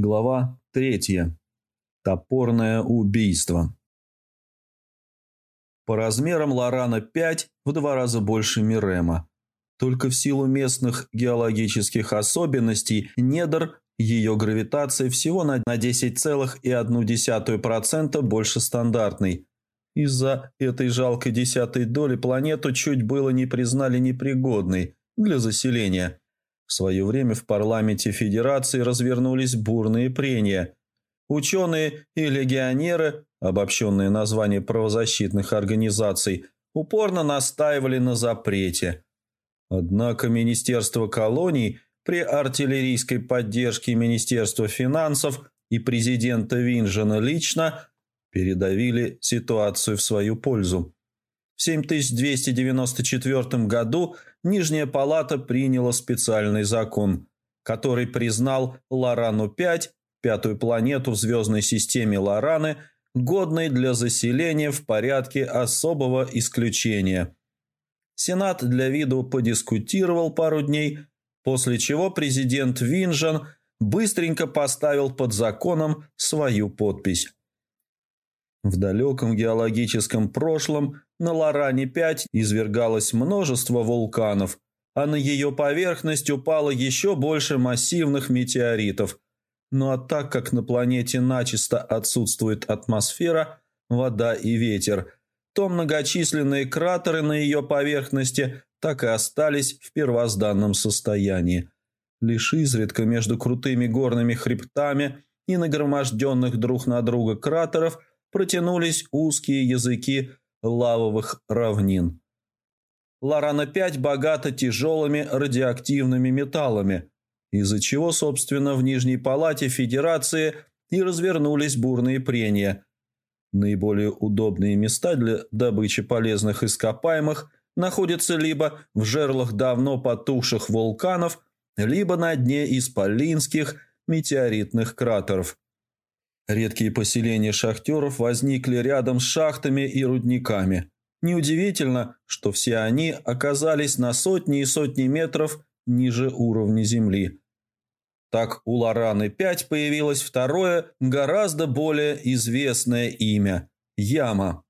Глава третья. Топорное убийство. По размерам Лорана 5 в два раза больше Мирема. Только в силу местных геологических особенностей недр ее гравитация всего на 10,1% больше стандартной. Из-за этой жалкой десятой доли планету чуть было не признали непригодной для заселения – в свое время в парламенте Федерации развернулись бурные прения. Ученые и легионеры, обобщенные названия правозащитных организаций, упорно настаивали на запрете. Однако Министерство колоний при артиллерийской поддержке Министерства финансов и президента Винжена лично передавили ситуацию в свою пользу. В 7294 году Нижняя палата приняла специальный закон, который признал Лорану-5, пятую планету в звездной системе Лораны, годной для заселения в порядке особого исключения. Сенат для виду подискутировал пару дней, после чего президент Винжан быстренько поставил под законом свою подпись. В далеком геологическом прошлом на Лоране-5 извергалось множество вулканов, а на ее поверхность упало еще больше массивных метеоритов. Ну а так как на планете начисто отсутствует атмосфера, вода и ветер, то многочисленные кратеры на ее поверхности так и остались в первозданном состоянии. Лишь изредка между крутыми горными хребтами и нагроможденных друг на друга кратеров протянулись узкие языки лавовых равнин. Ларана-5 богата тяжелыми радиоактивными металлами, из-за чего, собственно, в Нижней Палате Федерации и развернулись бурные прения. Наиболее удобные места для добычи полезных ископаемых находятся либо в жерлах давно потухших вулканов, либо на дне исполинских метеоритных кратеров. Редкие поселения шахтеров возникли рядом с шахтами и рудниками. Неудивительно, что все они оказались на сотни и сотни метров ниже уровня земли. Так у Лораны-5 появилось второе, гораздо более известное имя – Яма.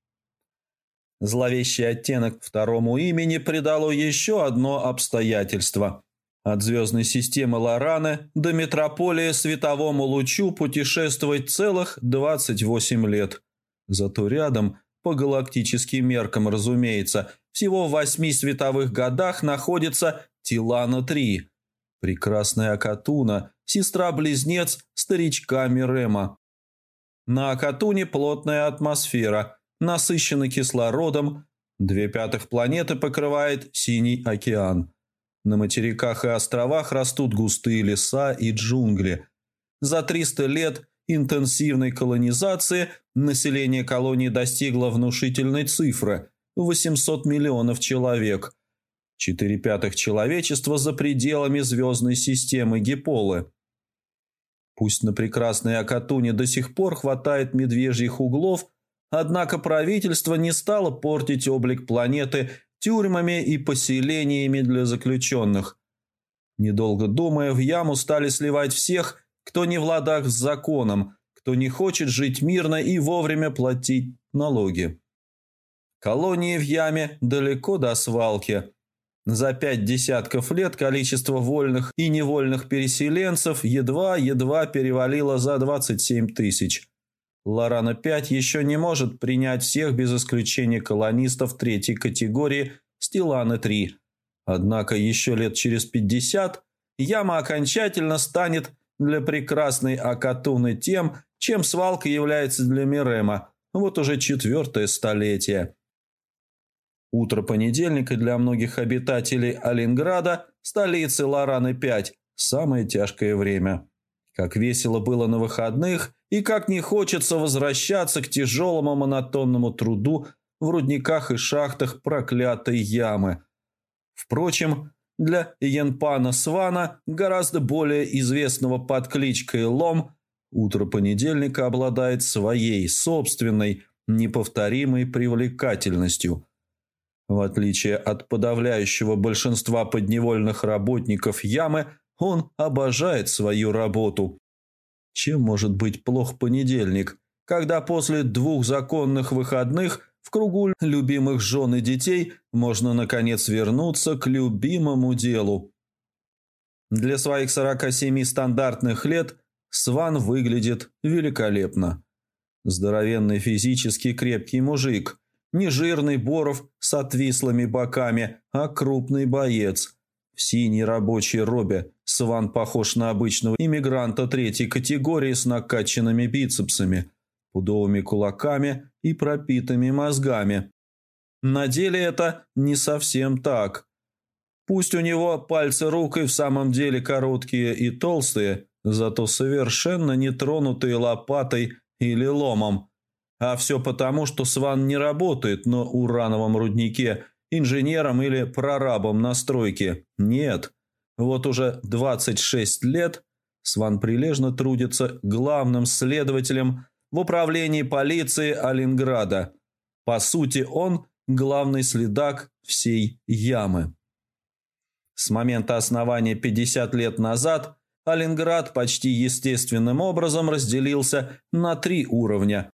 Зловещий оттенок второму имени придало еще одно обстоятельство – от звездной системы Лораны до метрополии световому лучу путешествовать целых 28 лет. Зато рядом, по галактическим меркам, разумеется, всего в восьми световых годах находится Тилана-3, прекрасная Акатуна, сестра-близнец старичка Мирема. На Акатуне плотная атмосфера, насыщена кислородом, две пятых планеты покрывает синий океан – на материках и островах растут густые леса и джунгли. За 300 лет интенсивной колонизации население колонии достигло внушительной цифры – 800 миллионов человек. Четыре пятых человечества за пределами звездной системы Гиполы. Пусть на прекрасной Акатуне до сих пор хватает медвежьих углов, однако правительство не стало портить облик планеты тюрьмами и поселениями для заключенных. Недолго думая, в яму стали сливать всех, кто не в ладах с законом, кто не хочет жить мирно и вовремя платить налоги. Колонии в яме далеко до свалки. За пять десятков лет количество вольных и невольных переселенцев едва-едва перевалило за 27 тысяч. Лорана-5 еще не может принять всех без исключения колонистов третьей категории Стиланы-3. Однако еще лет через 50 яма окончательно станет для прекрасной Акатуны тем, чем свалка является для Мирема. Вот уже четвертое столетие. Утро понедельника для многих обитателей Олинграда, столицы Лораны-5, самое тяжкое время. Как весело было на выходных и как не хочется возвращаться к тяжелому монотонному труду в рудниках и шахтах проклятой ямы. Впрочем, для Янпана Свана, гораздо более известного под кличкой Лом, утро понедельника обладает своей собственной неповторимой привлекательностью. В отличие от подавляющего большинства подневольных работников ямы – он обожает свою работу. Чем может быть плох понедельник, когда после двух законных выходных в кругу любимых жен и детей можно наконец вернуться к любимому делу? Для своих 47 стандартных лет Сван выглядит великолепно. Здоровенный физически крепкий мужик, не жирный Боров с отвислыми боками, а крупный боец. В синей рабочей робе Сван похож на обычного иммигранта третьей категории с накачанными бицепсами, пудовыми кулаками и пропитыми мозгами. На деле это не совсем так. Пусть у него пальцы рук и в самом деле короткие и толстые, зато совершенно не тронутые лопатой или ломом. А все потому, что Сван не работает на урановом руднике инженером или прорабом на стройке. Нет. Вот уже 26 лет Сван прилежно трудится главным следователем в управлении полиции Олинграда. По сути, он главный следак всей ямы. С момента основания 50 лет назад Олинград почти естественным образом разделился на три уровня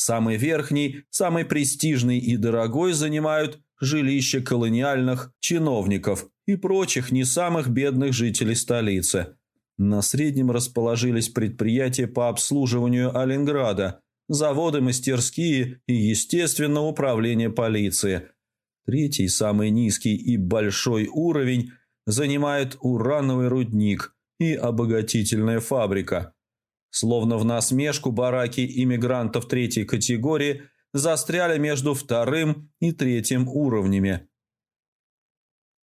Самый верхний, самый престижный и дорогой занимают жилища колониальных чиновников и прочих не самых бедных жителей столицы. На среднем расположились предприятия по обслуживанию Олинграда, заводы, мастерские и, естественно, управление полиции. Третий, самый низкий и большой уровень занимает урановый рудник и обогатительная фабрика – Словно в насмешку бараки иммигрантов третьей категории застряли между вторым и третьим уровнями.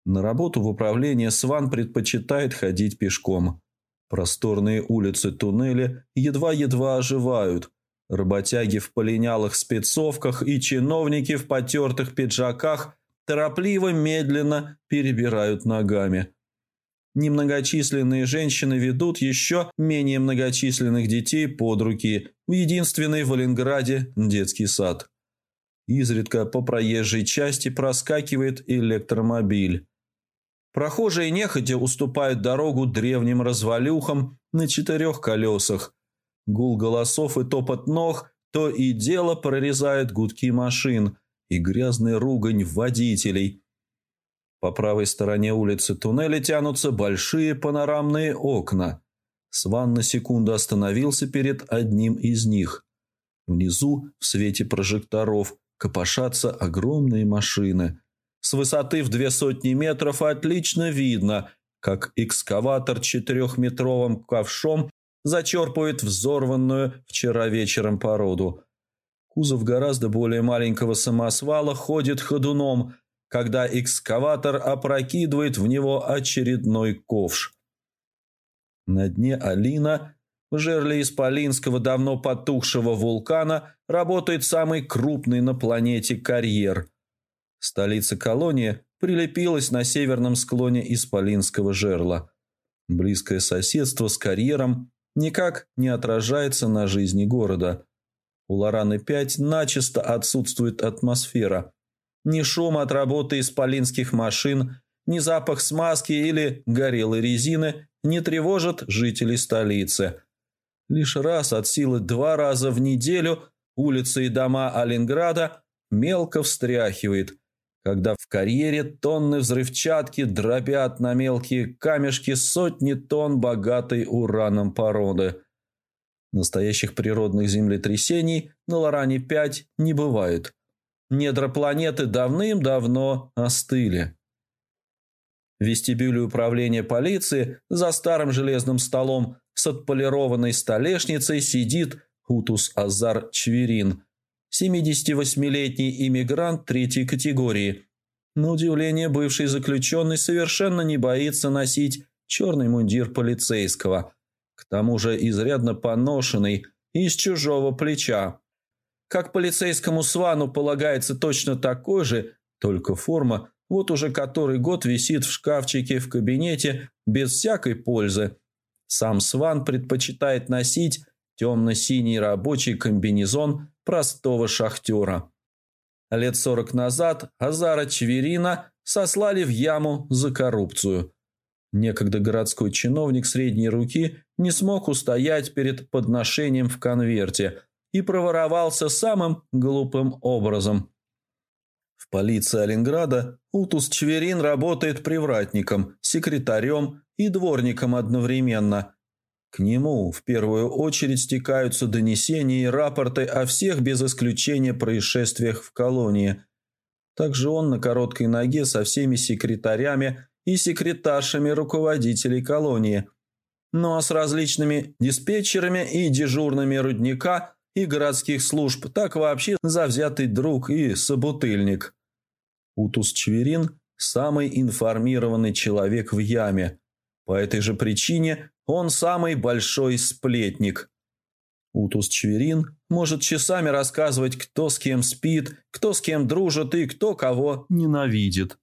На работу в управление Сван предпочитает ходить пешком. Просторные улицы туннели едва-едва оживают. Работяги в полинялых спецовках и чиновники в потертых пиджаках торопливо медленно перебирают ногами – Немногочисленные женщины ведут еще менее многочисленных детей под руки в единственный в Олинграде детский сад. Изредка по проезжей части проскакивает электромобиль. Прохожие нехотя уступают дорогу древним развалюхам на четырех колесах. Гул голосов и топот ног то и дело прорезают гудки машин и грязный ругань водителей – по правой стороне улицы туннеля тянутся большие панорамные окна. Сван на секунду остановился перед одним из них. Внизу, в свете прожекторов, копошатся огромные машины. С высоты в две сотни метров отлично видно, как экскаватор четырехметровым ковшом зачерпывает взорванную вчера вечером породу. Кузов гораздо более маленького самосвала ходит ходуном – когда экскаватор опрокидывает в него очередной ковш. На дне Алина, в жерле Исполинского давно потухшего вулкана, работает самый крупный на планете карьер. Столица колонии прилепилась на северном склоне Исполинского жерла. Близкое соседство с карьером никак не отражается на жизни города. У Лораны-5 начисто отсутствует атмосфера – ни шум от работы исполинских машин, ни запах смазки или горелой резины не тревожат жителей столицы. Лишь раз от силы два раза в неделю улицы и дома Олинграда мелко встряхивает, когда в карьере тонны взрывчатки дробят на мелкие камешки сотни тонн богатой ураном породы. Настоящих природных землетрясений на Лоране-5 не бывает. Недра планеты давным-давно остыли. В вестибюле управления полиции за старым железным столом с отполированной столешницей сидит Хутус Азар Чверин, 78-летний иммигрант третьей категории. На удивление, бывший заключенный совершенно не боится носить черный мундир полицейского, к тому же изрядно поношенный из чужого плеча. Как полицейскому свану полагается точно такой же, только форма вот уже который год висит в шкафчике в кабинете без всякой пользы. Сам сван предпочитает носить темно-синий рабочий комбинезон простого шахтера. Лет сорок назад Азара Чверина сослали в яму за коррупцию. Некогда городской чиновник средней руки не смог устоять перед подношением в конверте и проворовался самым глупым образом. В полиции Олинграда Утус Чверин работает привратником, секретарем и дворником одновременно. К нему в первую очередь стекаются донесения и рапорты о всех без исключения происшествиях в колонии. Также он на короткой ноге со всеми секретарями и секретаршами руководителей колонии. Ну а с различными диспетчерами и дежурными рудника и городских служб так вообще завзятый друг и собутыльник. Утус Чверин – самый информированный человек в яме. По этой же причине он самый большой сплетник. Утус Чверин может часами рассказывать, кто с кем спит, кто с кем дружит и кто кого ненавидит.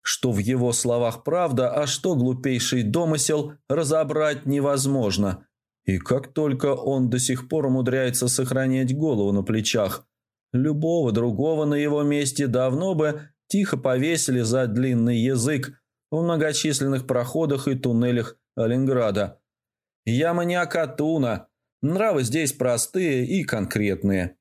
Что в его словах правда, а что глупейший домысел, разобрать невозможно. И как только он до сих пор умудряется сохранять голову на плечах, любого другого на его месте давно бы тихо повесили за длинный язык в многочисленных проходах и туннелях Олинграда. Яма не Акатуна, нравы здесь простые и конкретные.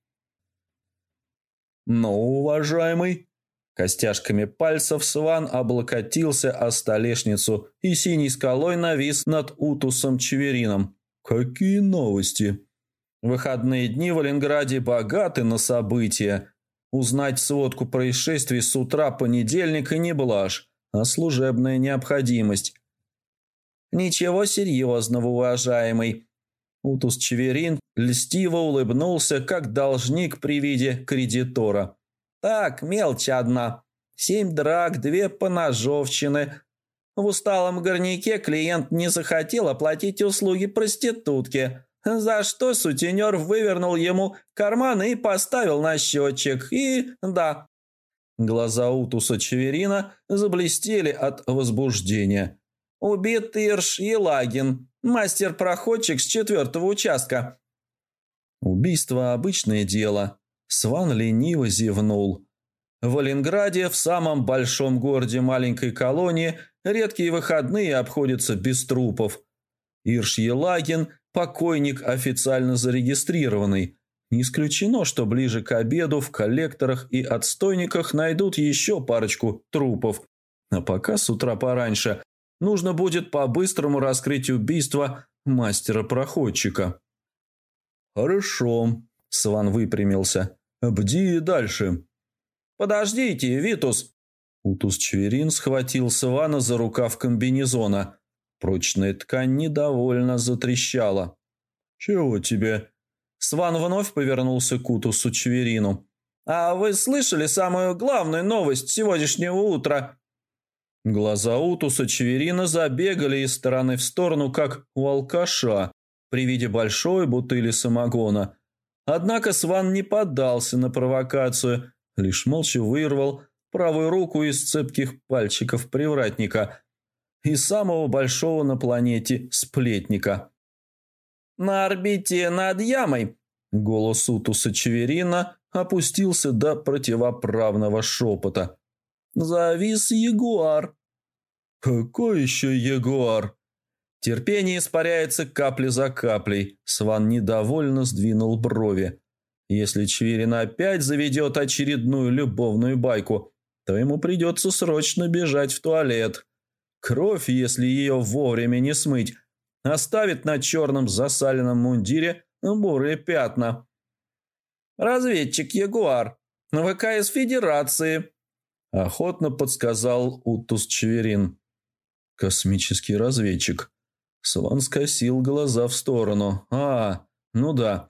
Но, уважаемый, Костяшками пальцев Сван облокотился о столешницу и синей скалой навис над Утусом Чеверином. «Какие новости?» Выходные дни в Ленинграде богаты на события. Узнать сводку происшествий с утра понедельника не блажь, а служебная необходимость. «Ничего серьезного, уважаемый». Утус Чеверин льстиво улыбнулся, как должник при виде кредитора. Так, мелочь одна. Семь драк, две поножовщины. В усталом горняке клиент не захотел оплатить услуги проститутки, за что сутенер вывернул ему карман и поставил на счетчик. И да, глаза Утуса Чеверина заблестели от возбуждения. Убит Ирш Елагин, мастер-проходчик с четвертого участка. Убийство – обычное дело. Сван лениво зевнул. В Олинграде, в самом большом городе маленькой колонии, редкие выходные обходятся без трупов. Ирш Елагин – покойник официально зарегистрированный. Не исключено, что ближе к обеду в коллекторах и отстойниках найдут еще парочку трупов. А пока с утра пораньше нужно будет по-быстрому раскрыть убийство мастера-проходчика. «Хорошо», – Сван выпрямился. «Бди дальше». «Подождите, Витус!» Утус Чверин схватил Свана за рукав комбинезона. Прочная ткань недовольно затрещала. «Чего тебе?» Сван вновь повернулся к Утусу Чверину. «А вы слышали самую главную новость сегодняшнего утра?» Глаза Утуса Чверина забегали из стороны в сторону, как у алкаша при виде большой бутыли самогона – Однако Сван не поддался на провокацию, лишь молча вырвал правую руку из цепких пальчиков привратника и самого большого на планете сплетника. «На орбите над ямой!» Голос Утуса Чеверина опустился до противоправного шепота. «Завис ягуар». «Какой еще ягуар?» Терпение испаряется капли за каплей. Сван недовольно сдвинул брови. Если Чвирин опять заведет очередную любовную байку, то ему придется срочно бежать в туалет. Кровь, если ее вовремя не смыть, оставит на черном засаленном мундире бурые пятна. «Разведчик Ягуар, ВКС Федерации», – охотно подсказал Утус Чверин. «Космический разведчик», Сван скосил глаза в сторону. «А, ну да.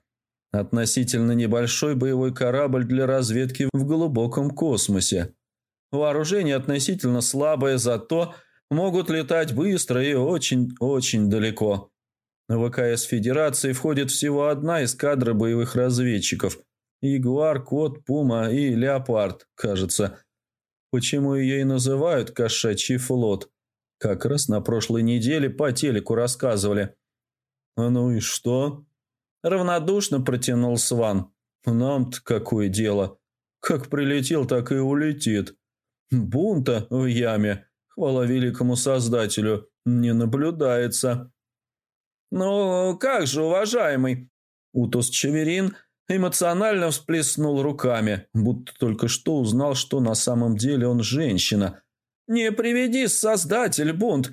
Относительно небольшой боевой корабль для разведки в глубоком космосе. Вооружение относительно слабое, зато могут летать быстро и очень-очень далеко. В ВКС Федерации входит всего одна эскадра боевых разведчиков. Ягуар, Кот, Пума и Леопард, кажется. Почему ее и называют «кошачий флот»? Как раз на прошлой неделе по телеку рассказывали. «А ну и что?» Равнодушно протянул Сван. «Нам-то какое дело? Как прилетел, так и улетит. Бунта в яме. хвала великому создателю, не наблюдается. «Ну, как же, уважаемый?» Утос Чеверин эмоционально всплеснул руками, будто только что узнал, что на самом деле он женщина. «Не приведи, создатель, бунт.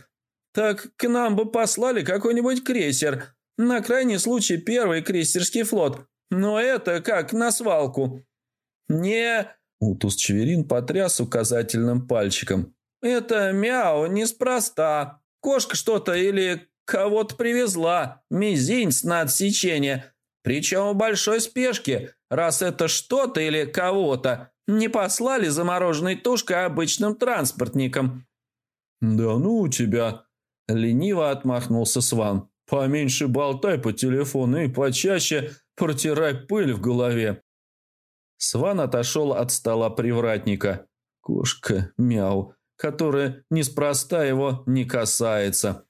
Так к нам бы послали какой-нибудь крейсер. На крайний случай первый крейсерский флот. Но это как на свалку». «Не...» Утус Чеверин потряс указательным пальчиком. «Это мяу неспроста. Кошка что-то или кого-то привезла. Мизинец на отсечение. Причем в большой спешке, раз это что-то или кого-то не послали замороженной тушкой обычным транспортником». «Да ну у тебя!» – лениво отмахнулся Сван. «Поменьше болтай по телефону и почаще протирай пыль в голове». Сван отошел от стола привратника. Кошка, мяу, которая неспроста его не касается.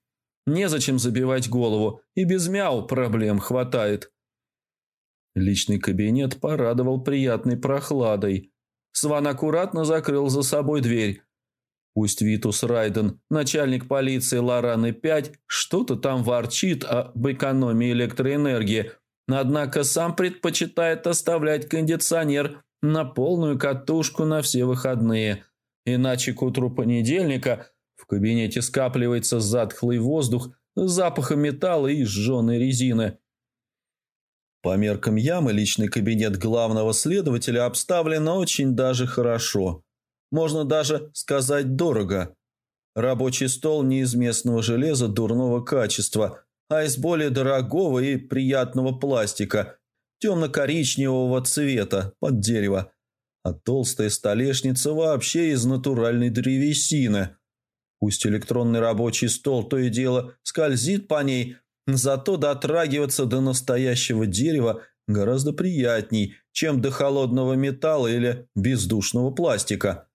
Незачем забивать голову, и без мяу проблем хватает. Личный кабинет порадовал приятной прохладой. Сван аккуратно закрыл за собой дверь. Пусть Витус Райден, начальник полиции Лораны-5, что-то там ворчит об экономии электроэнергии, Однако сам предпочитает оставлять кондиционер на полную катушку на все выходные. Иначе к утру понедельника в кабинете скапливается затхлый воздух с запахом металла и сжженной резины. По меркам ямы личный кабинет главного следователя обставлен очень даже хорошо. Можно даже сказать дорого. Рабочий стол не из местного железа дурного качества – а из более дорогого и приятного пластика, темно-коричневого цвета, под дерево. А толстая столешница вообще из натуральной древесины. Пусть электронный рабочий стол то и дело скользит по ней, зато дотрагиваться до настоящего дерева гораздо приятней, чем до холодного металла или бездушного пластика.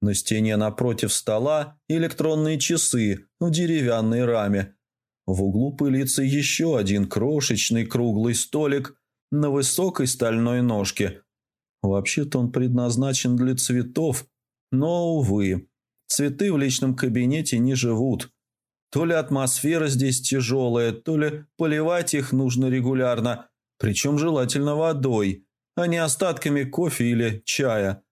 На стене напротив стола электронные часы в деревянной раме – в углу пылится еще один крошечный круглый столик на высокой стальной ножке. Вообще-то он предназначен для цветов, но, увы, цветы в личном кабинете не живут. То ли атмосфера здесь тяжелая, то ли поливать их нужно регулярно, причем желательно водой, а не остатками кофе или чая.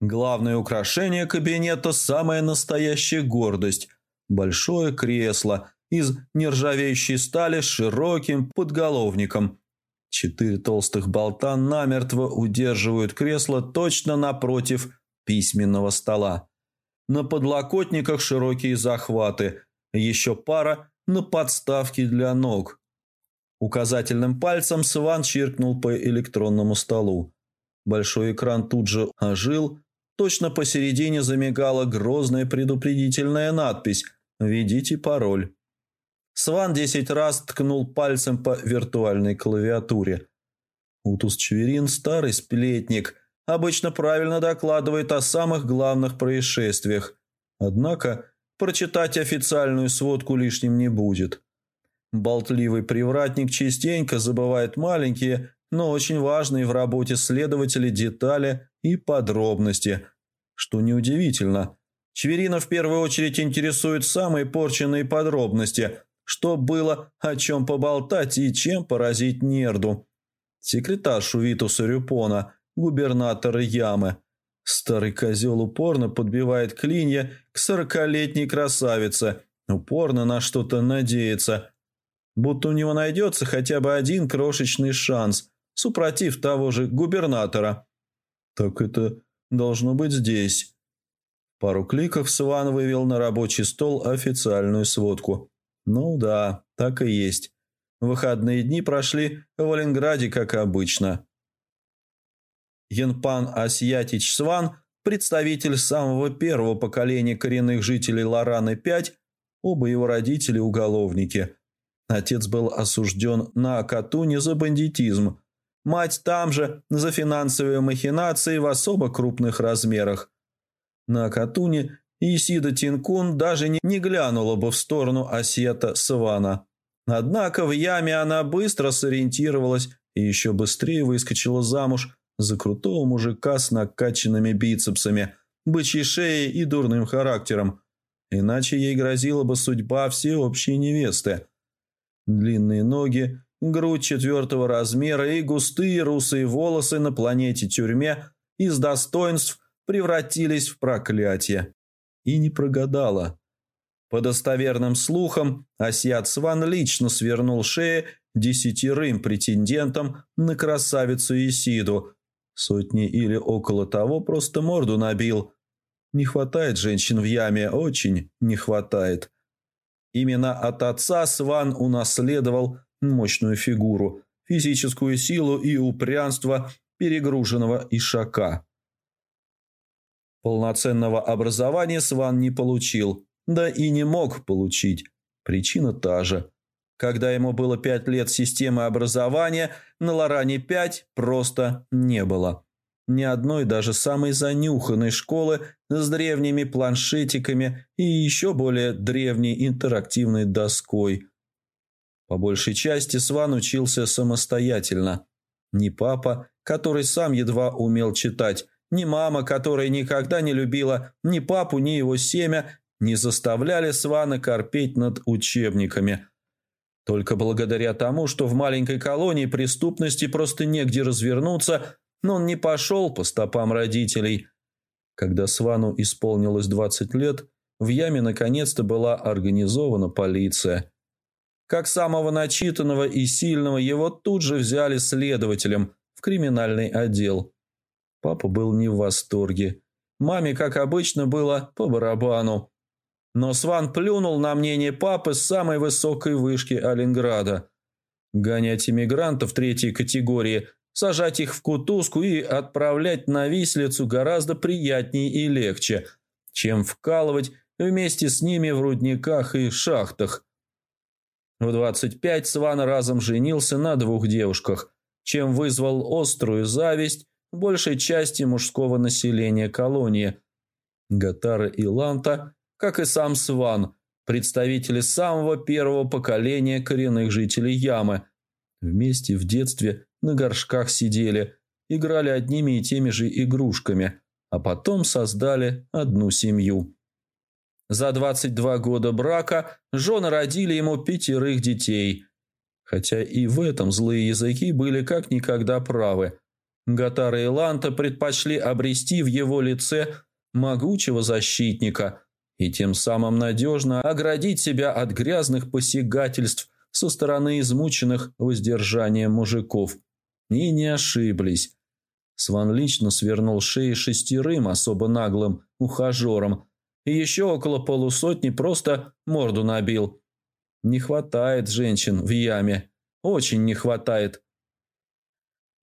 Главное украшение кабинета – самая настоящая гордость – большое кресло – из нержавеющей стали с широким подголовником. Четыре толстых болта намертво удерживают кресло точно напротив письменного стола. На подлокотниках широкие захваты, еще пара на подставке для ног. Указательным пальцем Сван чиркнул по электронному столу. Большой экран тут же ожил, точно посередине замигала грозная предупредительная надпись «Введите пароль». Сван десять раз ткнул пальцем по виртуальной клавиатуре. Утус Чверин, старый сплетник, обычно правильно докладывает о самых главных происшествиях. Однако прочитать официальную сводку лишним не будет. Болтливый привратник частенько забывает маленькие, но очень важные в работе следователя детали и подробности, что неудивительно. Чверина в первую очередь интересует самые порченные подробности – что было о чем поболтать и чем поразить Нерду. Секретаршу Витуса Рюпона, губернатора Ямы. Старый козел упорно подбивает клинья к сорокалетней красавице, упорно на что-то надеется. Будто у него найдется хотя бы один крошечный шанс, супротив того же губернатора. Так это должно быть здесь. Пару кликов Сван вывел на рабочий стол официальную сводку. Ну да, так и есть. Выходные дни прошли в Ленинграде, как обычно. Янпан Асьятич Сван, представитель самого первого поколения коренных жителей Лораны-5, оба его родители – уголовники. Отец был осужден на Акатуне за бандитизм, мать там же за финансовые махинации в особо крупных размерах. На Акатуне Исида Тинкун даже не, глянула бы в сторону Осета Свана. Однако в яме она быстро сориентировалась и еще быстрее выскочила замуж за крутого мужика с накачанными бицепсами бычьей шеей и дурным характером. Иначе ей грозила бы судьба всеобщей невесты. Длинные ноги, грудь четвертого размера и густые русые волосы на планете-тюрьме из достоинств превратились в проклятие. И не прогадала. По достоверным слухам, Асьят Сван лично свернул шеи десятерым претендентам на красавицу Исиду. Сотни или около того просто морду набил. Не хватает женщин в яме, очень не хватает. Именно от отца Сван унаследовал мощную фигуру, физическую силу и упрямство перегруженного ишака. Полноценного образования Сван не получил, да и не мог получить. Причина та же. Когда ему было пять лет системы образования, на Лоране-5 просто не было. Ни одной даже самой занюханной школы с древними планшетиками и еще более древней интерактивной доской. По большей части Сван учился самостоятельно. Ни папа, который сам едва умел читать, ни мама, которая никогда не любила ни папу, ни его семя, не заставляли Свана корпеть над учебниками. Только благодаря тому, что в маленькой колонии преступности просто негде развернуться, но он не пошел по стопам родителей. Когда Свану исполнилось 20 лет, в яме наконец-то была организована полиция. Как самого начитанного и сильного его тут же взяли следователем в криминальный отдел. Папа был не в восторге. Маме, как обычно, было по барабану. Но Сван плюнул на мнение папы с самой высокой вышки Олинграда. Гонять иммигрантов третьей категории, сажать их в кутузку и отправлять на вислицу гораздо приятнее и легче, чем вкалывать вместе с ними в рудниках и шахтах. В 25 Сван разом женился на двух девушках, чем вызвал острую зависть большей части мужского населения колонии. Гатара и Ланта как и сам Сван, представители самого первого поколения коренных жителей Ямы. Вместе в детстве на горшках сидели, играли одними и теми же игрушками, а потом создали одну семью. За 22 года брака жены родили ему пятерых детей. Хотя и в этом злые языки были как никогда правы. Гатара и Ланта предпочли обрести в его лице могучего защитника, и тем самым надежно оградить себя от грязных посягательств со стороны измученных воздержанием мужиков. И не ошиблись. Сван лично свернул шеи шестерым особо наглым ухажерам и еще около полусотни просто морду набил. Не хватает женщин в яме. Очень не хватает.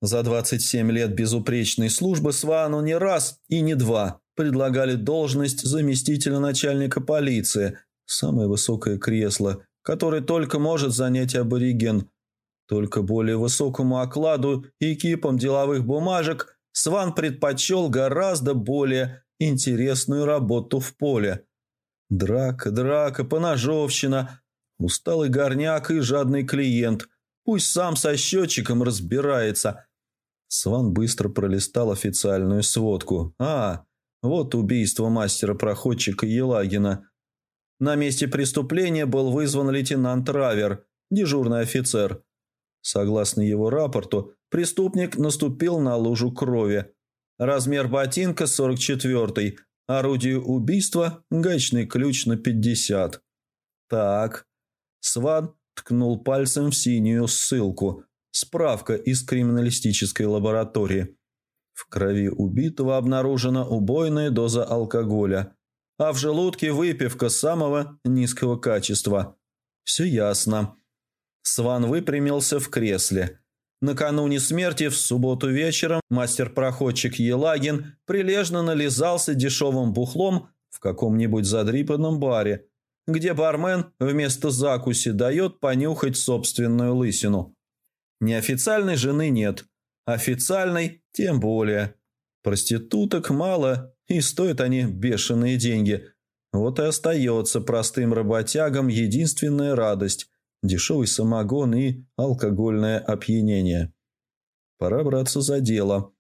За 27 лет безупречной службы Свану не раз и не два предлагали должность заместителя начальника полиции, самое высокое кресло, которое только может занять абориген. Только более высокому окладу и кипам деловых бумажек Сван предпочел гораздо более интересную работу в поле. Драка, драка, поножовщина, усталый горняк и жадный клиент. Пусть сам со счетчиком разбирается. Сван быстро пролистал официальную сводку. А, вот убийство мастера-проходчика Елагина. На месте преступления был вызван лейтенант Равер, дежурный офицер. Согласно его рапорту, преступник наступил на лужу крови. Размер ботинка 44 орудие убийства – гаечный ключ на 50. Так. Сван ткнул пальцем в синюю ссылку. Справка из криминалистической лаборатории. В крови убитого обнаружена убойная доза алкоголя, а в желудке выпивка самого низкого качества. Все ясно. Сван выпрямился в кресле. Накануне смерти в субботу вечером мастер-проходчик Елагин прилежно нализался дешевым бухлом в каком-нибудь задрипанном баре, где бармен вместо закуси дает понюхать собственную лысину. Неофициальной жены нет, официальной тем более. Проституток мало, и стоят они бешеные деньги. Вот и остается простым работягам единственная радость – дешевый самогон и алкогольное опьянение. Пора браться за дело.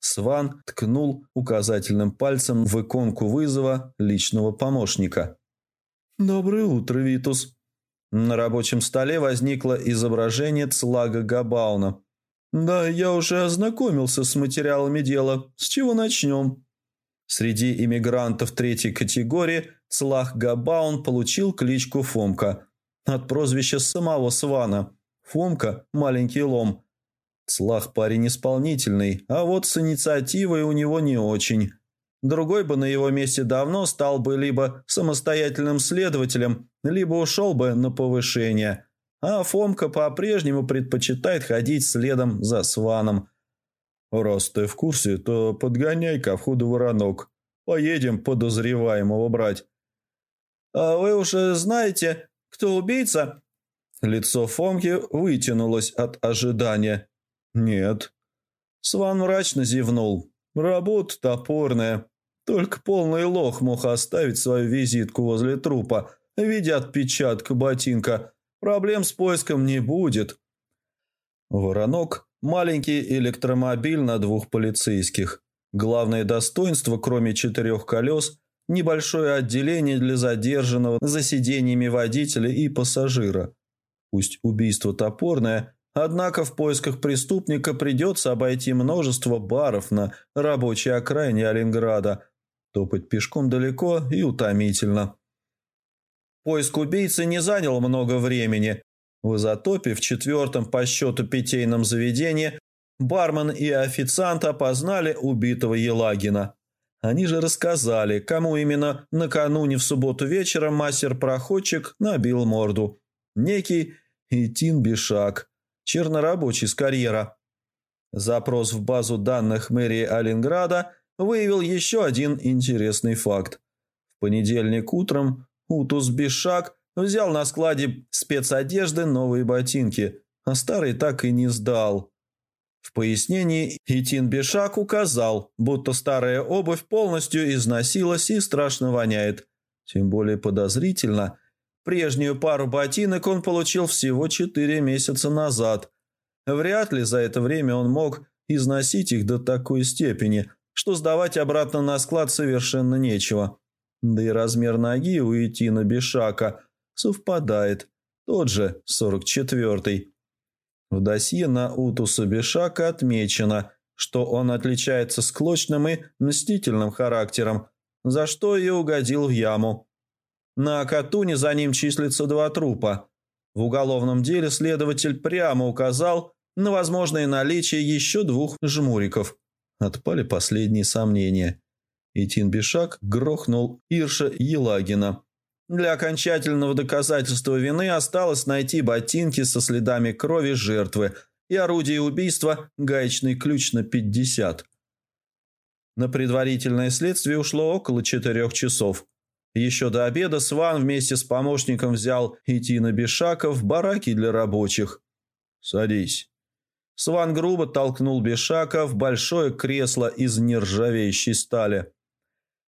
Сван ткнул указательным пальцем в иконку вызова личного помощника. «Доброе утро, Витус». На рабочем столе возникло изображение Цлага Габауна. «Да, я уже ознакомился с материалами дела. С чего начнем?» Среди иммигрантов третьей категории Цлах Габаун получил кличку Фомка от прозвища самого Свана. Фомка – маленький лом – Слах парень исполнительный, а вот с инициативой у него не очень. Другой бы на его месте давно стал бы либо самостоятельным следователем, либо ушел бы на повышение. А Фомка по-прежнему предпочитает ходить следом за Сваном. «Раз ты в курсе, то подгоняй ко входу воронок. Поедем подозреваемого брать». «А вы уже знаете, кто убийца?» Лицо Фомки вытянулось от ожидания. «Нет». Сван мрачно зевнул. «Работа топорная. Только полный лох мог оставить свою визитку возле трупа в виде отпечатка ботинка. Проблем с поиском не будет». Воронок – маленький электромобиль на двух полицейских. Главное достоинство, кроме четырех колес – небольшое отделение для задержанного за сиденьями водителя и пассажира. Пусть убийство топорное, Однако в поисках преступника придется обойти множество баров на рабочей окраине Олинграда. Топать пешком далеко и утомительно. Поиск убийцы не занял много времени. В изотопе в четвертом по счету питейном заведении бармен и официант опознали убитого Елагина. Они же рассказали, кому именно накануне в субботу вечером мастер-проходчик набил морду. Некий Итин Бишак – чернорабочий с карьера. Запрос в базу данных мэрии Олинграда выявил еще один интересный факт. В понедельник утром Утус Бишак взял на складе спецодежды новые ботинки, а старые так и не сдал. В пояснении Итин Бишак указал, будто старая обувь полностью износилась и страшно воняет. Тем более подозрительно – Прежнюю пару ботинок он получил всего четыре месяца назад. Вряд ли за это время он мог износить их до такой степени, что сдавать обратно на склад совершенно нечего. Да и размер ноги у Итина Бешака совпадает, тот же, 44-й. В досье на Утуса Бешака отмечено, что он отличается склочным и мстительным характером, за что и угодил в яму. На Катуне за ним числится два трупа. В уголовном деле следователь прямо указал на возможное наличие еще двух жмуриков. Отпали последние сомнения. И Тинбишак грохнул Ирша Елагина. Для окончательного доказательства вины осталось найти ботинки со следами крови жертвы и орудие убийства гаечный ключ на 50. На предварительное следствие ушло около четырех часов. Еще до обеда Сван вместе с помощником взял идти на Бешака в бараки для рабочих. «Садись». Сван грубо толкнул Бешака в большое кресло из нержавеющей стали.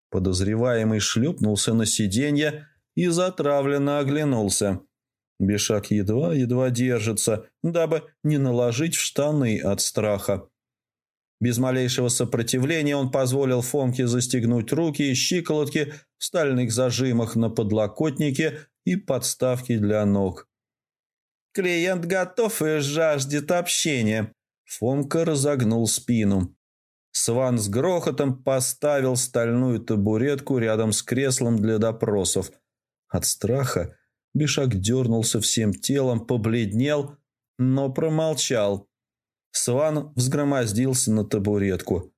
Подозреваемый шлепнулся на сиденье и затравленно оглянулся. Бешак едва-едва держится, дабы не наложить в штаны от страха. Без малейшего сопротивления он позволил Фомке застегнуть руки и щиколотки в стальных зажимах на подлокотнике и подставке для ног. «Клиент готов и жаждет общения», – Фомка разогнул спину. Сван с грохотом поставил стальную табуретку рядом с креслом для допросов. От страха Бишак дернулся всем телом, побледнел, но промолчал. Сван взгромоздился на табуретку.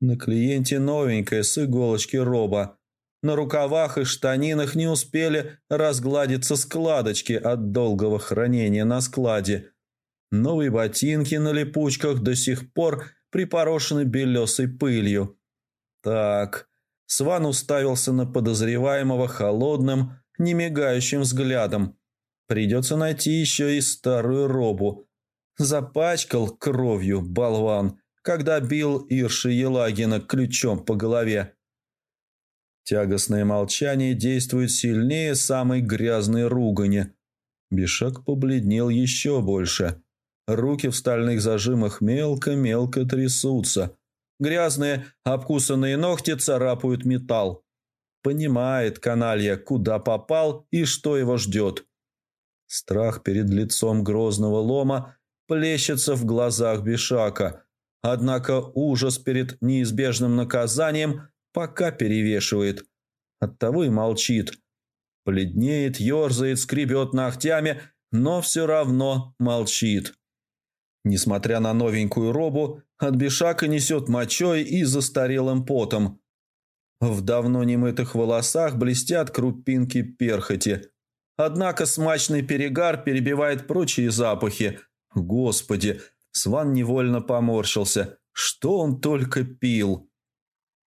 На клиенте новенькая с иголочки роба. На рукавах и штанинах не успели разгладиться складочки от долгого хранения на складе. Новые ботинки на липучках до сих пор припорошены белесой пылью. Так, Сван уставился на подозреваемого холодным, немигающим взглядом. Придется найти еще и старую робу – Запачкал кровью болван, когда бил Ирши Елагина ключом по голове. Тягостное молчание действует сильнее самой грязной ругани. Бишак побледнел еще больше. Руки в стальных зажимах мелко-мелко трясутся. Грязные, обкусанные ногти царапают металл. Понимает каналья, куда попал и что его ждет. Страх перед лицом грозного лома плещется в глазах Бишака, однако ужас перед неизбежным наказанием пока перевешивает. Оттого и молчит. Бледнеет, ерзает, скребет ногтями, но все равно молчит. Несмотря на новенькую робу, от Бишака несет мочой и застарелым потом. В давно немытых волосах блестят крупинки перхоти. Однако смачный перегар перебивает прочие запахи. Господи, Сван невольно поморщился. Что он только пил?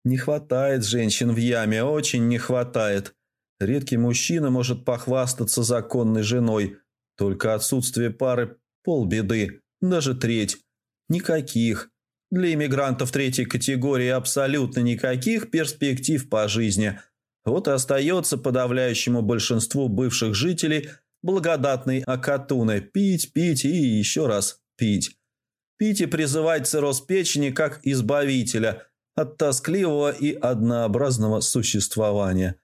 Не хватает женщин в яме, очень не хватает. Редкий мужчина может похвастаться законной женой. Только отсутствие пары – полбеды, даже треть. Никаких. Для иммигрантов третьей категории абсолютно никаких перспектив по жизни. Вот и остается подавляющему большинству бывших жителей благодатной Акатуны пить, пить и еще раз пить. Пить и призывать цирроз печени как избавителя от тоскливого и однообразного существования.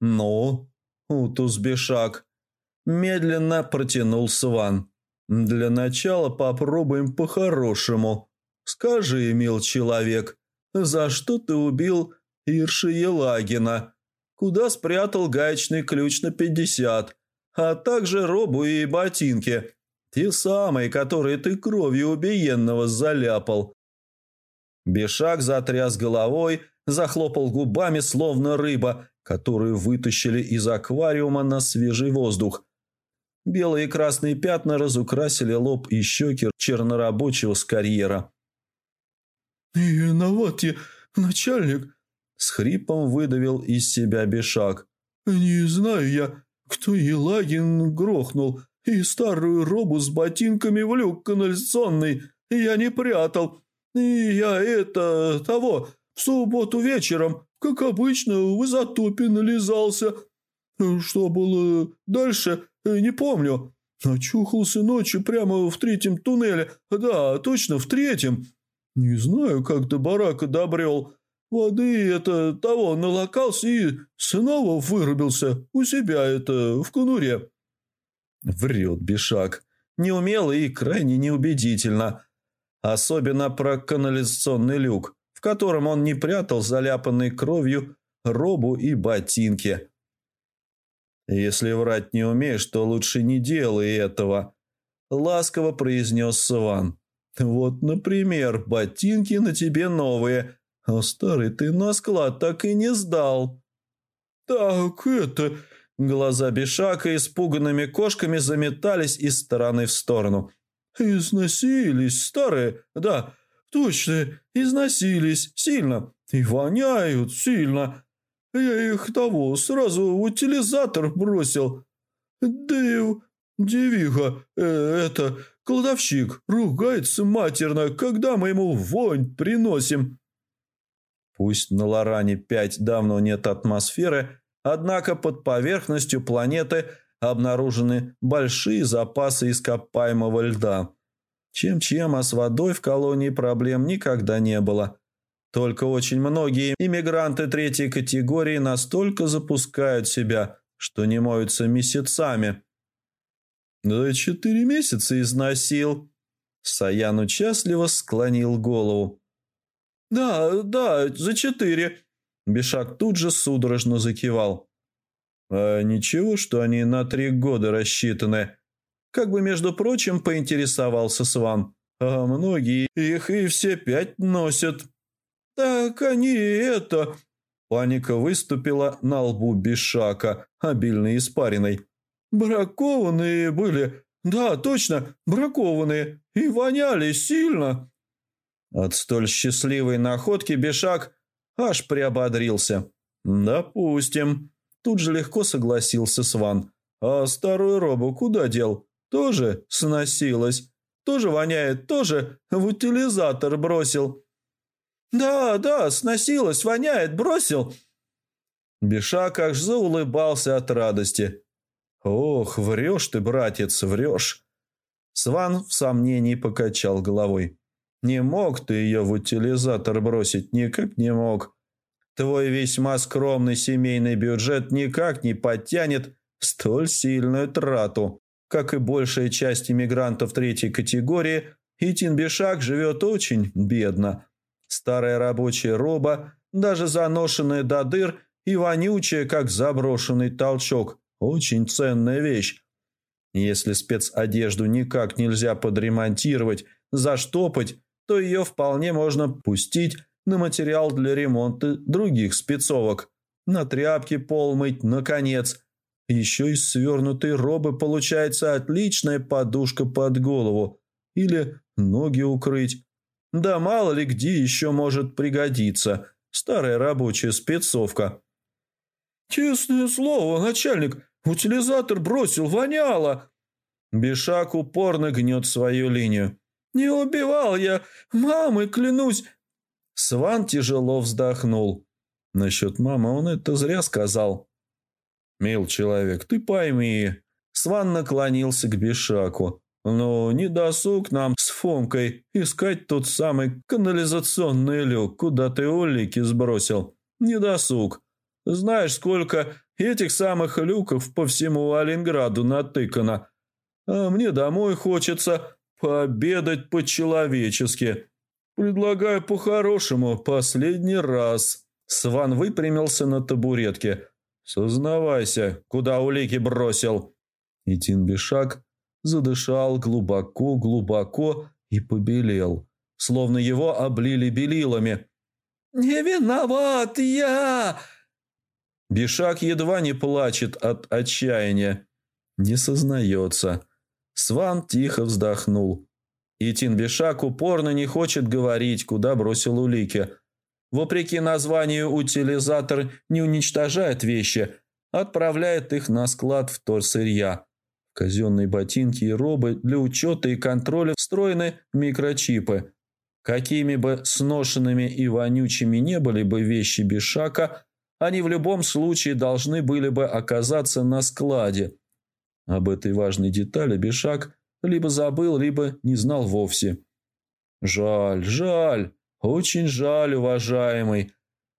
«Ну, Утузбешак», – медленно протянул Сван. «Для начала попробуем по-хорошему. Скажи, мил человек, за что ты убил Ирши Елагина? Куда спрятал гаечный ключ на пятьдесят, а также робу и ботинки, те самые, которые ты кровью убиенного заляпал?» Бешак затряс головой, захлопал губами, словно рыба, которую вытащили из аквариума на свежий воздух. Белые и красные пятна разукрасили лоб и щеки чернорабочего с карьера. «Виноват я, начальник!» – с хрипом выдавил из себя Бешак. «Не знаю я, кто Елагин грохнул, и старую робу с ботинками в люк канализационный я не прятал. И я это, того, в субботу вечером, как обычно, в изотопе нализался. Что было дальше, не помню. Очухался ночью прямо в третьем туннеле. Да, точно, в третьем. Не знаю, как до барака добрел. Воды это того налокался и снова вырубился у себя это в конуре. Врет Бешак. Неумело и крайне неубедительно. Особенно про канализационный люк, в котором он не прятал заляпанной кровью робу и ботинки. «Если врать не умеешь, то лучше не делай этого», — ласково произнес Сван. «Вот, например, ботинки на тебе новые, а старый ты на склад так и не сдал». «Так это...» Глаза Бешака испуганными кошками заметались из стороны в сторону. «Износились, старые, да, точно, износились сильно и воняют сильно. Я их того сразу в утилизатор бросил. И девиха, э, это, кладовщик, ругается матерно, когда мы ему вонь приносим». Пусть на Лоране пять давно нет атмосферы, однако под поверхностью планеты – обнаружены большие запасы ископаемого льда. Чем-чем, а с водой в колонии проблем никогда не было. Только очень многие иммигранты третьей категории настолько запускают себя, что не моются месяцами. «Да четыре месяца износил». Саян участливо склонил голову. «Да, да, за четыре». Бешак тут же судорожно закивал. А ничего, что они на три года рассчитаны. Как бы, между прочим, поинтересовался Сван. А многие их и все пять носят. Так они это... Паника выступила на лбу Бешака, обильной испариной. «Бракованные были. Да, точно, бракованные. И воняли сильно». От столь счастливой находки Бешак аж приободрился. «Допустим». Тут же легко согласился Сван. «А старую робу куда дел? Тоже сносилась. Тоже воняет, тоже в утилизатор бросил». «Да, да, сносилась, воняет, бросил». Бешак аж заулыбался от радости. «Ох, врешь ты, братец, врешь!» Сван в сомнении покачал головой. Не мог ты ее в утилизатор бросить, никак не мог. Твой весьма скромный семейный бюджет никак не подтянет столь сильную трату. Как и большая часть иммигрантов третьей категории, Итин Бешак живет очень бедно. Старая рабочая роба, даже заношенная до дыр и вонючая, как заброшенный толчок. Очень ценная вещь. Если спецодежду никак нельзя подремонтировать, заштопать, то ее вполне можно пустить на материал для ремонта других спецовок. На тряпки пол мыть, наконец. Еще из свернутой робы получается отличная подушка под голову. Или ноги укрыть. Да мало ли где еще может пригодиться. Старая рабочая спецовка. «Честное слово, начальник, утилизатор бросил, воняло!» Бешак упорно гнет свою линию. «Не убивал я, мамой клянусь!» Сван тяжело вздохнул. Насчет мамы он это зря сказал. «Мил человек, ты пойми...» Сван наклонился к Бешаку. «Ну, не досуг нам с Фомкой искать тот самый канализационный люк, куда ты улики сбросил. Не досуг. Знаешь, сколько этих самых люков по всему Олинграду натыкано. А мне домой хочется пообедать по-человечески. Предлагаю по-хорошему, последний раз». Сван выпрямился на табуретке. «Сознавайся, куда улики бросил?» И Тинбишак задышал глубоко-глубоко и побелел, словно его облили белилами. «Не виноват я!» Бишак едва не плачет от отчаяния. Не сознается. Сван тихо вздохнул. Итин Бишак упорно не хочет говорить, куда бросил улики. Вопреки названию утилизатор не уничтожает вещи, отправляет их на склад вторсырья. Казенные ботинки и робы для учета и контроля встроены микрочипы. Какими бы сношенными и вонючими не были бы вещи Бишака, они в любом случае должны были бы оказаться на складе. Об этой важной детали Бишак либо забыл, либо не знал вовсе. «Жаль, жаль, очень жаль, уважаемый!»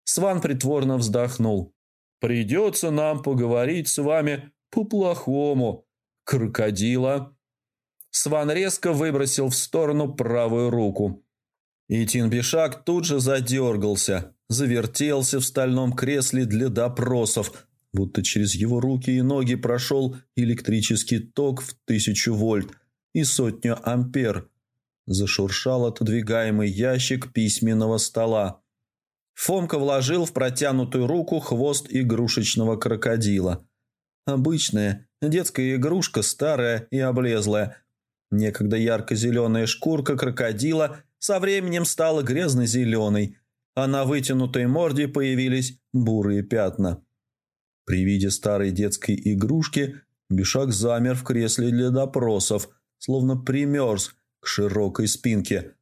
Сван притворно вздохнул. «Придется нам поговорить с вами по-плохому, крокодила!» Сван резко выбросил в сторону правую руку. И Тинбишак тут же задергался, завертелся в стальном кресле для допросов, будто через его руки и ноги прошел электрический ток в тысячу вольт и сотню ампер. Зашуршал отодвигаемый ящик письменного стола. Фомка вложил в протянутую руку хвост игрушечного крокодила. Обычная детская игрушка, старая и облезлая. Некогда ярко-зеленая шкурка крокодила со временем стала грязно-зеленой, а на вытянутой морде появились бурые пятна. При виде старой детской игрушки Бишак замер в кресле для допросов, словно примерз к широкой спинке.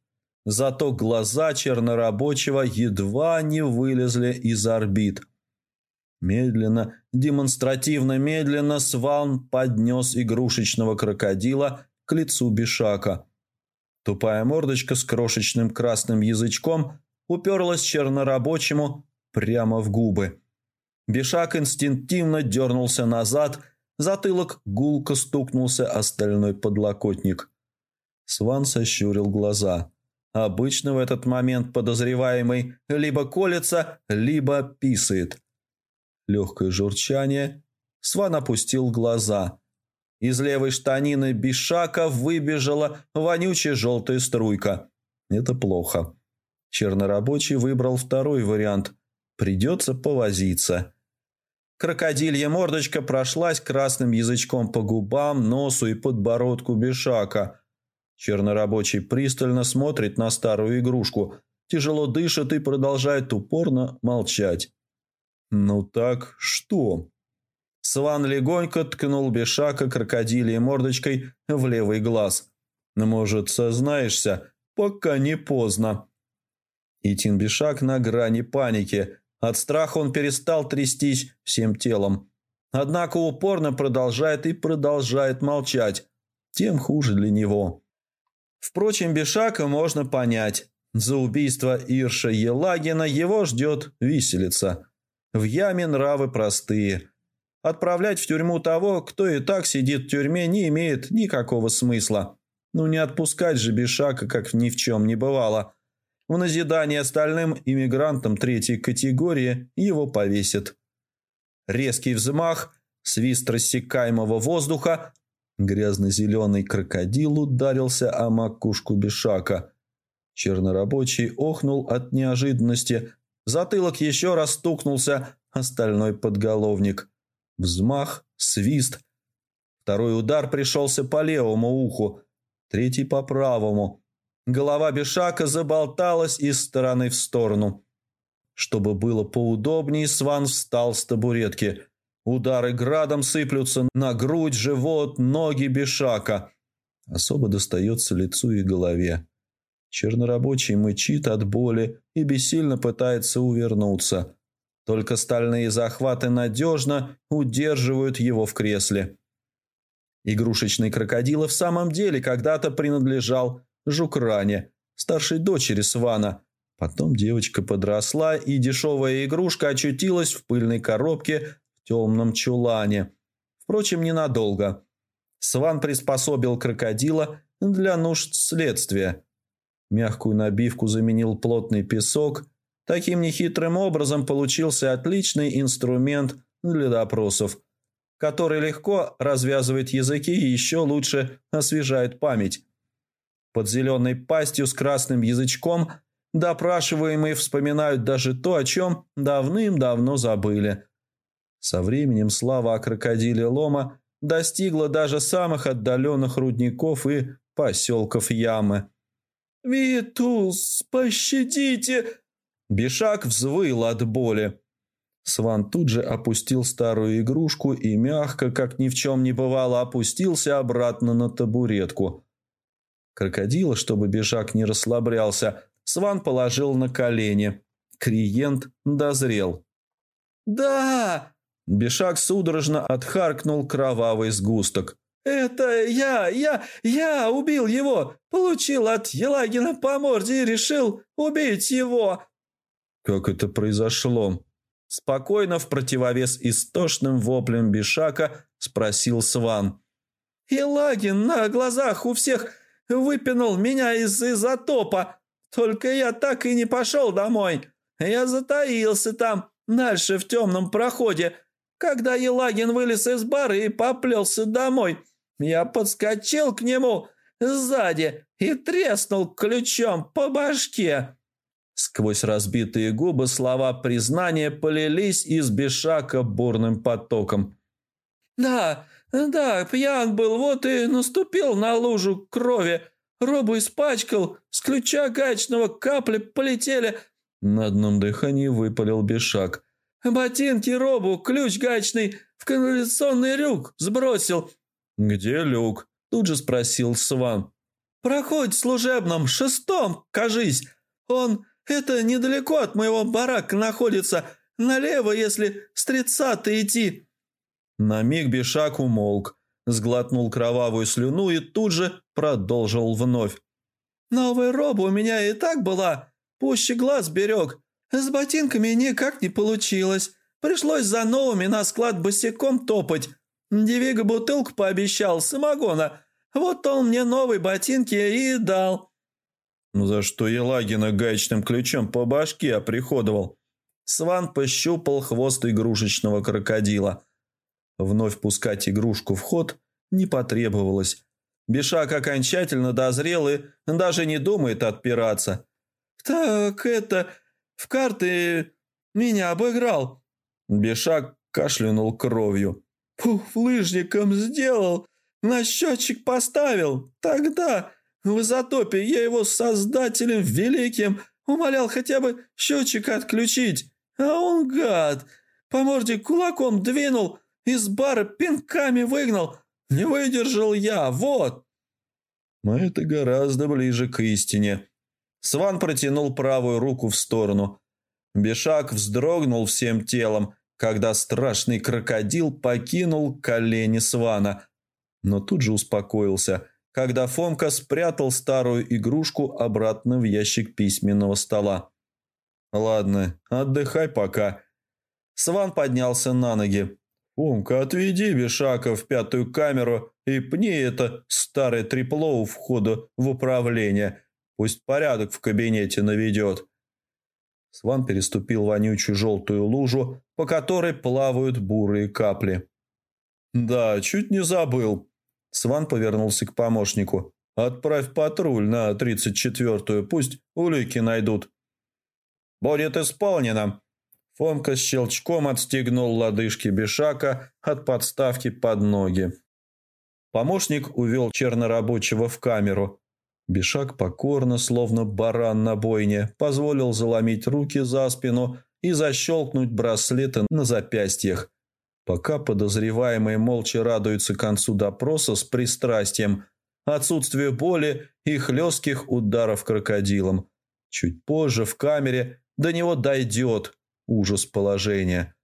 Зато глаза чернорабочего едва не вылезли из орбит. Медленно, демонстративно медленно Сван поднес игрушечного крокодила к лицу Бишака. Тупая мордочка с крошечным красным язычком уперлась чернорабочему прямо в губы. Бишак инстинктивно дернулся назад, затылок гулко стукнулся о стальной подлокотник. Сван сощурил глаза. Обычно в этот момент подозреваемый либо колется, либо писает. Легкое журчание. Сван опустил глаза – из левой штанины Бишака выбежала вонючая желтая струйка. Это плохо. Чернорабочий выбрал второй вариант. Придется повозиться. Крокодилья мордочка прошлась красным язычком по губам, носу и подбородку Бишака. Чернорабочий пристально смотрит на старую игрушку, тяжело дышит и продолжает упорно молчать. «Ну так что?» Сван легонько ткнул Бешака крокодилией мордочкой в левый глаз. «Может, сознаешься, пока не поздно». И Тинбишак на грани паники. От страха он перестал трястись всем телом. Однако упорно продолжает и продолжает молчать. Тем хуже для него. Впрочем, Бешака можно понять. За убийство Ирша Елагина его ждет виселица. В яме нравы простые. Отправлять в тюрьму того, кто и так сидит в тюрьме, не имеет никакого смысла. Ну не отпускать же Бешака, как ни в чем не бывало. В назидание остальным иммигрантам третьей категории его повесят. Резкий взмах, свист рассекаемого воздуха, грязно-зеленый крокодил ударился о макушку Бешака. Чернорабочий охнул от неожиданности, затылок еще раз стукнулся, остальной подголовник. Взмах, свист. Второй удар пришелся по левому уху, третий по правому. Голова Бешака заболталась из стороны в сторону. Чтобы было поудобнее, Сван встал с табуретки. Удары градом сыплются на грудь, живот, ноги Бешака. Особо достается лицу и голове. Чернорабочий мычит от боли и бессильно пытается увернуться. Только стальные захваты надежно удерживают его в кресле. Игрушечный крокодил в самом деле когда-то принадлежал Жукране, старшей дочери Свана. Потом девочка подросла, и дешевая игрушка очутилась в пыльной коробке в темном чулане. Впрочем, ненадолго. Сван приспособил крокодила для нужд следствия. Мягкую набивку заменил плотный песок. Таким нехитрым образом получился отличный инструмент для допросов, который легко развязывает языки и еще лучше освежает память. Под зеленой пастью с красным язычком допрашиваемые вспоминают даже то, о чем давным-давно забыли. Со временем слава о крокодиле Лома достигла даже самых отдаленных рудников и поселков Ямы. «Витус, пощадите!» Бешак взвыл от боли. Сван тут же опустил старую игрушку и мягко, как ни в чем не бывало, опустился обратно на табуретку. Крокодила, чтобы бежак не расслаблялся, Сван положил на колени. Клиент дозрел. «Да!» Бешак судорожно отхаркнул кровавый сгусток. «Это я, я, я убил его! Получил от Елагина по морде и решил убить его!» «Как это произошло?» Спокойно, в противовес истошным воплям Бешака, спросил Сван. «Елагин на глазах у всех выпинул меня из изотопа. Только я так и не пошел домой. Я затаился там, дальше в темном проходе. Когда Елагин вылез из бара и поплелся домой, я подскочил к нему сзади и треснул ключом по башке». Сквозь разбитые губы слова признания полились из бешака бурным потоком. «Да, «Да, пьян был, вот и наступил на лужу крови. Робу испачкал, с ключа гаечного капли полетели». На одном дыхании выпалил Бешак. «Ботинки Робу, ключ гаечный, в канализационный люк сбросил». «Где люк?» Тут же спросил Сван. «Проходь в служебном, шестом, кажись. Он, это недалеко от моего барака находится, налево, если с тридцатой идти». На миг Бешак умолк, сглотнул кровавую слюну и тут же продолжил вновь. «Новая роба у меня и так была, пуще глаз берег. С ботинками никак не получилось. Пришлось за новыми на склад босиком топать. Девига бутылку пообещал, самогона. Вот он мне новые ботинки и дал». «Ну за что Елагина гаечным ключом по башке оприходовал?» Сван пощупал хвост игрушечного крокодила – Вновь пускать игрушку в ход не потребовалось. Бешак окончательно дозрел и даже не думает отпираться. «Так это... в карты меня обыграл». Бешак кашлянул кровью. «Пух, лыжником сделал, на счетчик поставил. Тогда в изотопе я его создателем великим умолял хотя бы счетчик отключить. А он гад, по морде кулаком двинул, из бара пинками выгнал. Не выдержал я, вот!» Это гораздо ближе к истине. Сван протянул правую руку в сторону. Бешак вздрогнул всем телом, когда страшный крокодил покинул колени Свана, но тут же успокоился, когда Фомка спрятал старую игрушку обратно в ящик письменного стола. «Ладно, отдыхай пока». Сван поднялся на ноги. «Фомка, отведи Бешака в пятую камеру и пни это старое трепло у входа в управление. Пусть порядок в кабинете наведет». Сван переступил вонючую желтую лужу, по которой плавают бурые капли. «Да, чуть не забыл». Сван повернулся к помощнику. «Отправь патруль на 34-ю, пусть улики найдут». «Будет исполнено». Фомка с щелчком отстегнул лодыжки Бешака от подставки под ноги. Помощник увел чернорабочего в камеру. Бешак покорно, словно баран на бойне, позволил заломить руки за спину и защелкнуть браслеты на запястьях. Пока подозреваемые молча радуются концу допроса с пристрастием, отсутствию боли и хлестких ударов крокодилом. Чуть позже в камере до него дойдет ужас положения.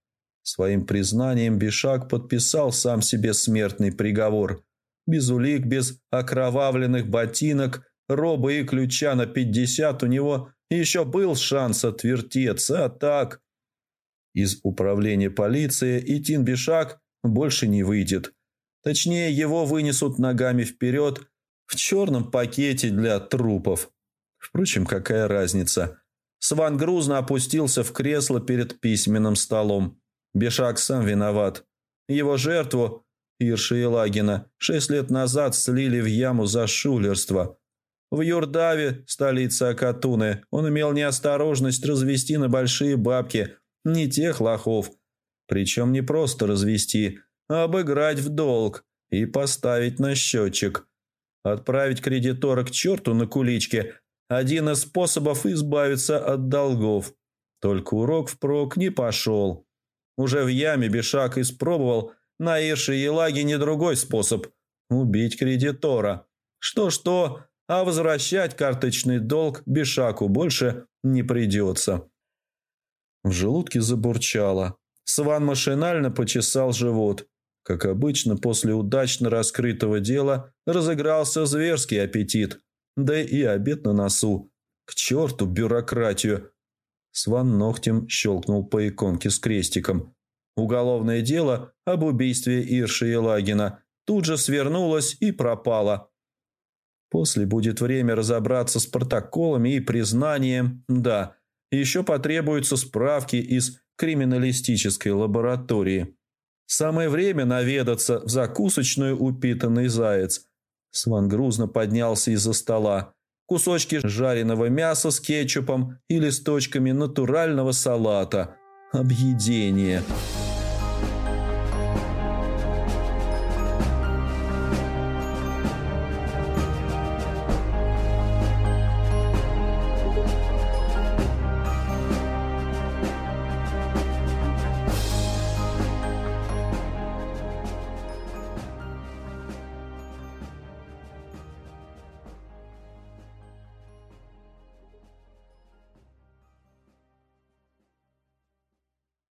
Своим признанием Бишак подписал сам себе смертный приговор. Без улик, без окровавленных ботинок, робы и ключа на пятьдесят у него еще был шанс отвертеться, а так... Из управления полиции Итин Бишак больше не выйдет. Точнее, его вынесут ногами вперед в черном пакете для трупов. Впрочем, какая разница? Сван грузно опустился в кресло перед письменным столом. Бешак сам виноват. Его жертву, Ирша Елагина, шесть лет назад слили в яму за шулерство. В Юрдаве, столице Акатуны, он имел неосторожность развести на большие бабки не тех лохов. Причем не просто развести, а обыграть в долг и поставить на счетчик. Отправить кредитора к черту на куличке – один из способов избавиться от долгов. Только урок впрок не пошел. Уже в яме Бешак испробовал на Ирше Елаге не другой способ – убить кредитора. Что-что, а возвращать карточный долг Бешаку больше не придется. В желудке забурчало. Сван машинально почесал живот. Как обычно, после удачно раскрытого дела разыгрался зверский аппетит – да и обед на носу. К черту бюрократию. Сван ногтем щелкнул по иконке с крестиком. Уголовное дело об убийстве Ирши и тут же свернулось и пропало. После будет время разобраться с протоколами и признанием. Да, еще потребуются справки из криминалистической лаборатории. Самое время наведаться в закусочную «Упитанный заяц», Сван грузно поднялся из-за стола. Кусочки жареного мяса с кетчупом и листочками натурального салата. Объедение.